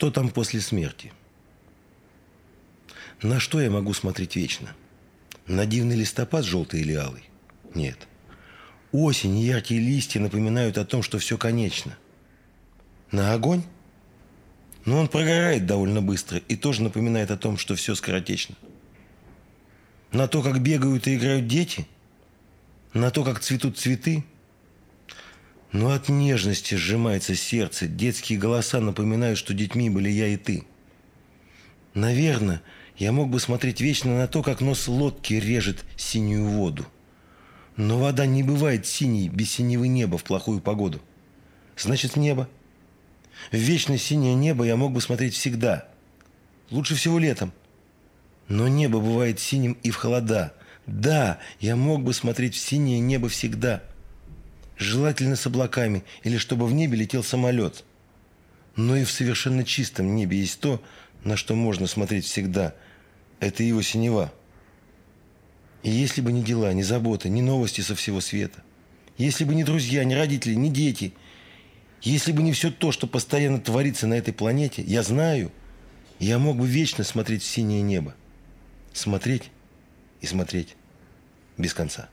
Что там после смерти? На что я могу смотреть вечно? На дивный листопад желтый или алый? Нет. Осень и яркие листья напоминают о том, что все конечно. На огонь? Но он прогорает довольно быстро и тоже напоминает о том, что все скоротечно. На то, как бегают и играют дети? На то, как цветут цветы? Но от нежности сжимается сердце. Детские голоса напоминают, что детьми были я и ты. Наверное, я мог бы смотреть вечно на то, как нос лодки режет синюю воду. Но вода не бывает синей без синего неба в плохую погоду. Значит, небо. В вечное синее небо я мог бы смотреть всегда. Лучше всего летом. Но небо бывает синим и в холода. Да, я мог бы смотреть в синее небо всегда. Желательно с облаками, или чтобы в небе летел самолет. Но и в совершенно чистом небе есть то, на что можно смотреть всегда. Это его синева. И если бы не дела, ни заботы, ни новости со всего света, если бы не друзья, ни родители, ни дети, если бы не все то, что постоянно творится на этой планете, я знаю, я мог бы вечно смотреть в синее небо. Смотреть и смотреть без конца.